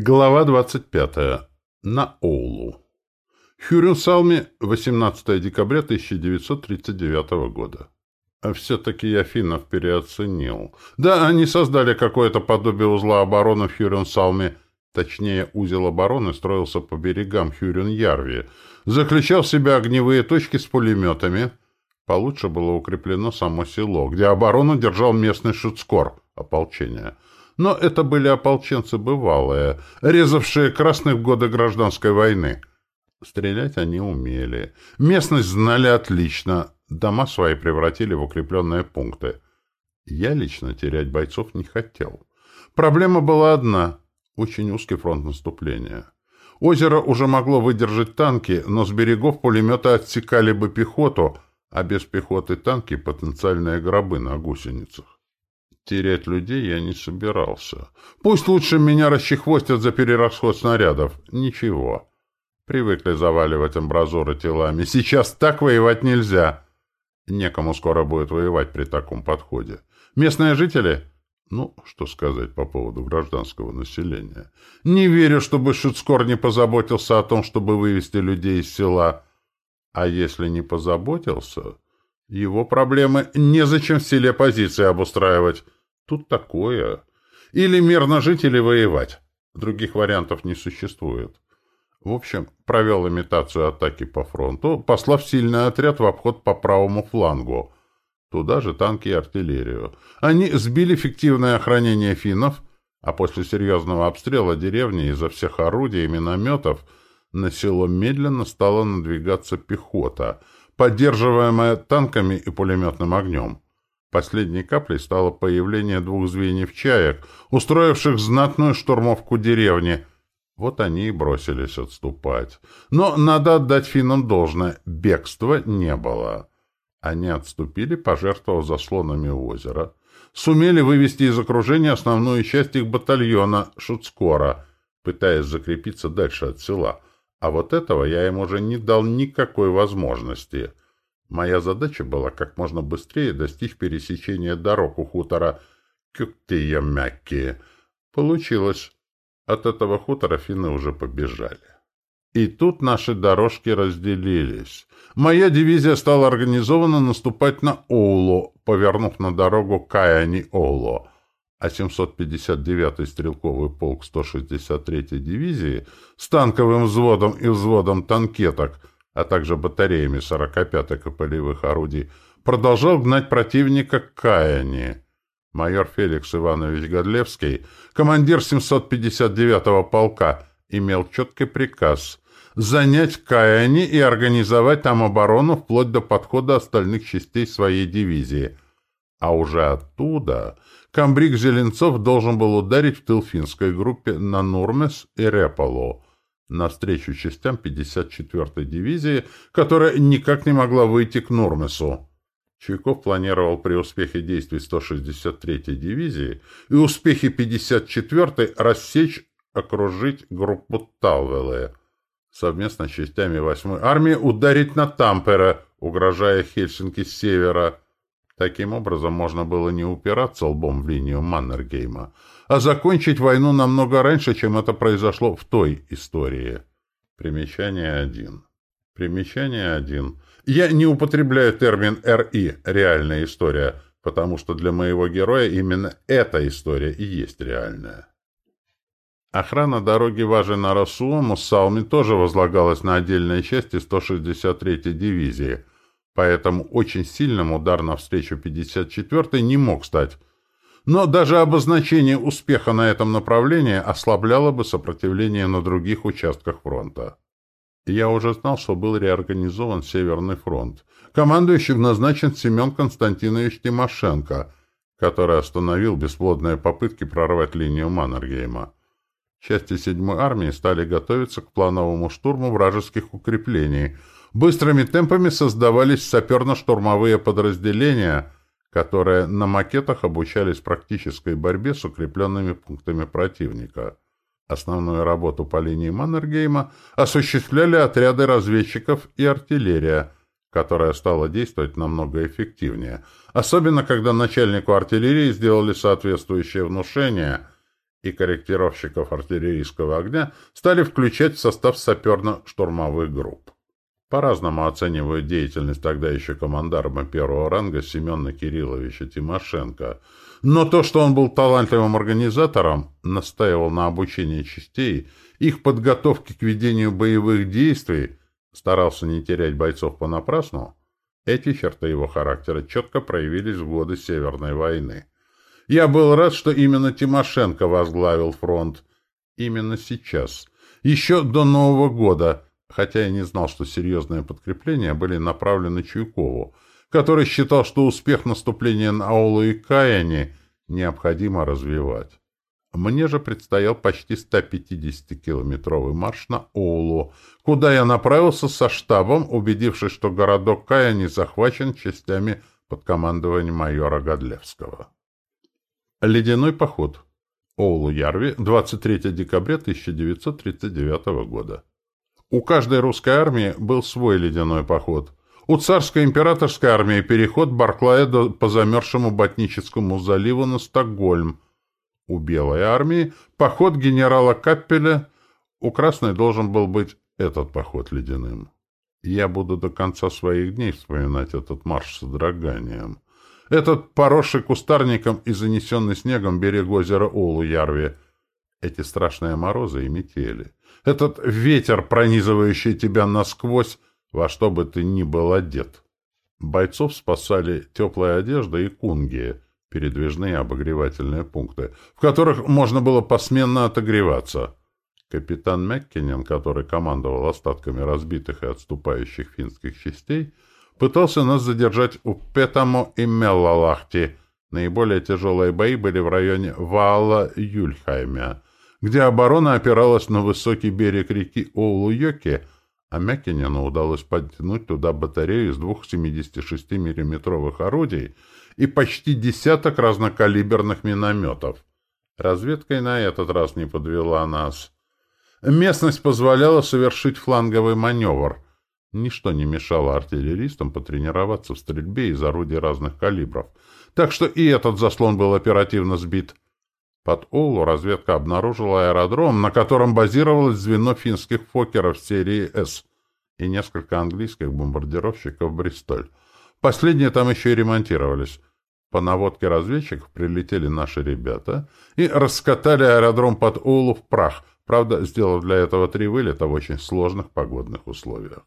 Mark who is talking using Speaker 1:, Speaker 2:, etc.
Speaker 1: Глава 25. На Оулу. Хюрюсалми, 18 декабря 1939 года. А все-таки я финнов переоценил. Да, они создали какое-то подобие узла обороны в Хюрюнсалме. Точнее, узел обороны строился по берегам Хюрюн-Ярви. Заключал в себя огневые точки с пулеметами. Получше было укреплено само село, где оборону держал местный шуцкор, ополчение — но это были ополченцы бывалые, резавшие красных в годы гражданской войны. Стрелять они умели. Местность знали отлично. Дома свои превратили в укрепленные пункты. Я лично терять бойцов не хотел. Проблема была одна — очень узкий фронт наступления. Озеро уже могло выдержать танки, но с берегов пулеметы отсекали бы пехоту, а без пехоты танки — потенциальные гробы на гусеницах. Терять людей я не собирался. Пусть лучше меня расчехвостят за перерасход снарядов. Ничего. Привыкли заваливать амбразуры телами. Сейчас так воевать нельзя. Некому скоро будет воевать при таком подходе. Местные жители? Ну, что сказать по поводу гражданского населения. Не верю, чтобы Шицкор не позаботился о том, чтобы вывести людей из села. А если не позаботился, его проблемы незачем в селе позиции обустраивать. Тут такое. Или мирно жить, или воевать. Других вариантов не существует. В общем, провел имитацию атаки по фронту, послав сильный отряд в обход по правому флангу. Туда же танки и артиллерию. Они сбили фиктивное охранение финнов, а после серьезного обстрела деревни изо всех орудий и минометов на село медленно стала надвигаться пехота, поддерживаемая танками и пулеметным огнем. Последней каплей стало появление двух звеньев чаек, устроивших знатную штурмовку деревни. Вот они и бросились отступать. Но надо отдать финнам должное, бегства не было. Они отступили, пожертвовав заслонами озера. Сумели вывести из окружения основную часть их батальона Шуцкора, пытаясь закрепиться дальше от села. А вот этого я им уже не дал никакой возможности — Моя задача была как можно быстрее достичь пересечения дорог у хутора Кюктия-Мякки. Получилось. От этого хутора финны уже побежали. И тут наши дорожки разделились. Моя дивизия стала организованно наступать на Оуло, повернув на дорогу Каяни-Оуло, а 759-й стрелковый полк 163-й дивизии с танковым взводом и взводом танкеток — а также батареями 45-х и полевых орудий, продолжал гнать противника к Каяне. Майор Феликс Иванович Годлевский, командир 759-го полка, имел четкий приказ занять Каяне и организовать там оборону вплоть до подхода остальных частей своей дивизии. А уже оттуда комбриг Зеленцов должен был ударить в тыл финской группе на Нурмес и Реполо, навстречу частям 54-й дивизии, которая никак не могла выйти к Нурмесу. Чуйков планировал при успехе действий 163-й дивизии и успехе 54-й рассечь, окружить группу Талвеле. Совместно с частями 8-й армии ударить на Тампера, угрожая Хельсинки с севера. Таким образом, можно было не упираться лбом в линию Маннергейма, а закончить войну намного раньше, чем это произошло в той истории. Примечание 1. Примечание 1. Я не употребляю термин «РИ» — «реальная история», потому что для моего героя именно эта история и есть реальная. Охрана дороги Важина-Расуому с Салми тоже возлагалась на отдельные части 163-й дивизии, поэтому очень сильным удар навстречу 54-й не мог стать. Но даже обозначение успеха на этом направлении ослабляло бы сопротивление на других участках фронта. Я уже знал, что был реорганизован Северный фронт. Командующим назначен Семен Константинович Тимошенко, который остановил бесплодные попытки прорвать линию Маннергейма. Части 7-й армии стали готовиться к плановому штурму вражеских укреплений – Быстрыми темпами создавались саперно-штурмовые подразделения, которые на макетах обучались практической борьбе с укрепленными пунктами противника. Основную работу по линии Маннергейма осуществляли отряды разведчиков и артиллерия, которая стала действовать намного эффективнее, особенно когда начальнику артиллерии сделали соответствующее внушение и корректировщиков артиллерийского огня стали включать в состав саперно-штурмовых групп. По-разному оценивают деятельность тогда еще командарма первого ранга Семена Кирилловича Тимошенко. Но то, что он был талантливым организатором, настаивал на обучении частей, их подготовке к ведению боевых действий, старался не терять бойцов понапрасну, эти черты его характера четко проявились в годы Северной войны. Я был рад, что именно Тимошенко возглавил фронт. Именно сейчас. Еще до Нового года, хотя я не знал, что серьезные подкрепления были направлены Чуйкову, который считал, что успех наступления на Аулу и Каяне необходимо развивать. Мне же предстоял почти 150-километровый марш на Оулу, куда я направился со штабом, убедившись, что городок Каяни захвачен частями под командованием майора Годлевского. Ледяной поход. Оулу-Ярви, 23 декабря 1939 года. У каждой русской армии был свой ледяной поход. У царской императорской армии переход Барклая по замерзшему Ботническому заливу на Стокгольм. У белой армии поход генерала Каппеля. У красной должен был быть этот поход ледяным. Я буду до конца своих дней вспоминать этот марш с содроганием. Этот поросший кустарником и занесенный снегом берег озера Улу-Ярви. Эти страшные морозы и метели. Этот ветер, пронизывающий тебя насквозь, во что бы ты ни был одет. Бойцов спасали теплая одежда и кунги, передвижные обогревательные пункты, в которых можно было посменно отогреваться. Капитан Меккинен, который командовал остатками разбитых и отступающих финских частей, пытался нас задержать у Петамо и Меллалахти. Наиболее тяжелые бои были в районе Ваала-Юльхайме, где оборона опиралась на высокий берег реки Оулу-Йоки, а Мякинену удалось подтянуть туда батарею из двух 76 миллиметровых орудий и почти десяток разнокалиберных минометов. Разведка и на этот раз не подвела нас. Местность позволяла совершить фланговый маневр — Ничто не мешало артиллеристам потренироваться в стрельбе из орудий разных калибров, так что и этот заслон был оперативно сбит. Под Олу разведка обнаружила аэродром, на котором базировалось звено финских фокеров серии «С» и несколько английских бомбардировщиков «Бристоль». Последние там еще и ремонтировались. По наводке разведчиков прилетели наши ребята и раскатали аэродром под Олу в прах, правда, сделав для этого три вылета в очень сложных погодных условиях.